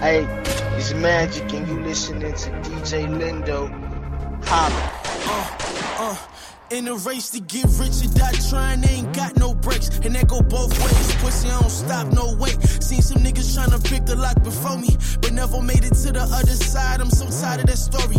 Hey, it's Magic, and you listening to DJ Lindo. Holla. Uh, uh. In a race to get rich or die trying, they ain't got no brakes. And that go both ways. Pussy, I don't stop, no wait. Seen some niggas trying to pick the lock before me, but never made it to the other side. I'm so tired of that story.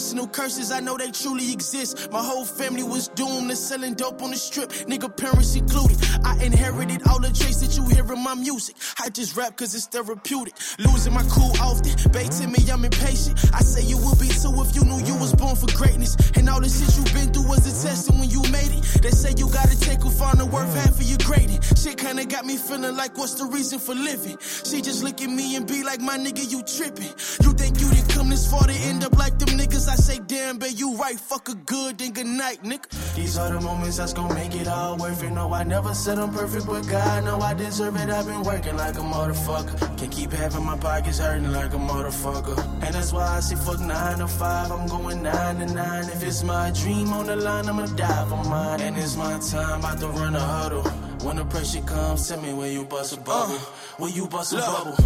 Generational curses, I know they truly exist. My whole family was doomed to selling dope on the strip, nigga parents included. I inherited all the traits that you hear in my music. I just rap cause it's therapeutic. Losing my cool often, baiting me, I'm impatient. I say you would be too if you knew you was born for greatness. And all the shit you been through was the testing when you made it. They say you gotta take a final worth half of your grading. Shit kinda got me feeling like what's the reason for living? She just look at me and be like, my nigga, you tripping. You think you come this far to end up like them niggas? I say, damn, babe, you right. Fuck a good, then good night, nigga. These are the moments that's gonna make it all worth it. No, I never said I'm perfect, but God, know I deserve it. I've been working like a motherfucker. Can't keep having my pockets hurting like a motherfucker. And that's why I say fuck nine to five. I'm going nine to nine. If it's my dream on the line, I'ma die for mine. And it's my time, about to run a huddle. When the pressure comes, tell me where you bust a uh, bubble. Where you bust a bubble.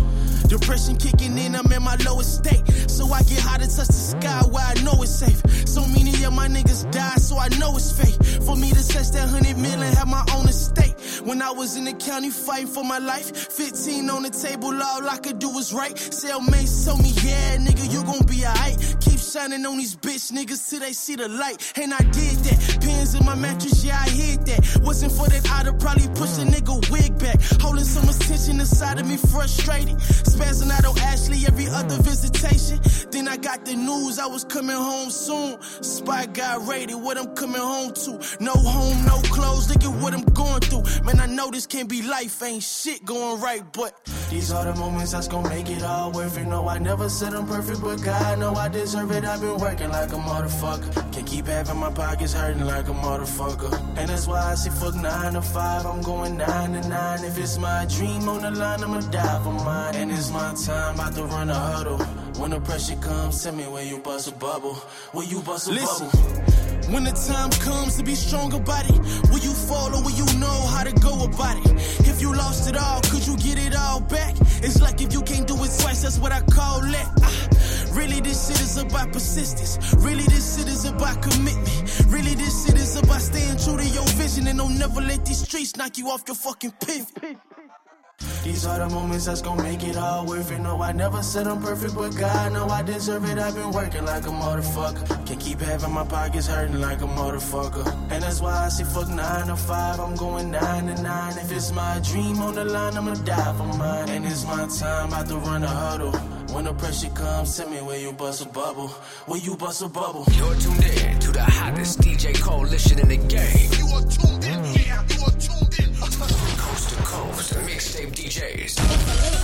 Depression kicking in, I'm in my lowest state. So I get high to touch the sky where I know it's safe. So many of my niggas die, so I know it's fake. For me to touch that hundred million, have my own estate. When I was in the county fighting for my life, 15 on the table, all I could do was write. Cellmates told me, yeah, nigga, you gon' be alright. Keep shining on these bitch niggas till they see the light. And I did that. Pins in my mattress, yeah, I hid that. Wasn't for that, I'd have probably inside of me, frustrated. Spazzing out on Ashley every other visitation. Then I got the news I was coming home soon. Spy got raided, what I'm coming home to. No home, no clothes, look at what I'm going through. Man, I know this can't be life, ain't shit going right, but these are the moments that's gonna make it all worth it. No, I never said I'm perfect, but God know I deserve it. I've been working like a motherfucker. Can't keep having my pockets hurting like a motherfucker. And that's why I say fuck nine to five. I'm going nine to nine. If it's my dream on the line, I'ma die for mine. And it's my time, about to run a huddle. When the pressure comes, tell me where you bust a bubble. Where you bust a Listen. bubble. When the time comes to be strong about it, will you fall or will you know how to go about it? This shit is about persistence. Really, this shit is about commitment. Really, this shit is about staying true to your vision and don't never let these streets knock you off your fucking pivot. These are the moments that's gonna make it all worth it. No, I never said I'm perfect, but God know I deserve it. I've been working like a motherfucker. Can't keep having my pockets hurting like a motherfucker. And that's why I say fuck nine to five. I'm going nine to nine. If it's my dream on the line, I'ma die for mine. And it's my time, about to run a huddle. When the pressure comes, tell me where you bust a bubble. Where you bust a bubble. You're tuned in to the hottest DJ coalition in the game. taste.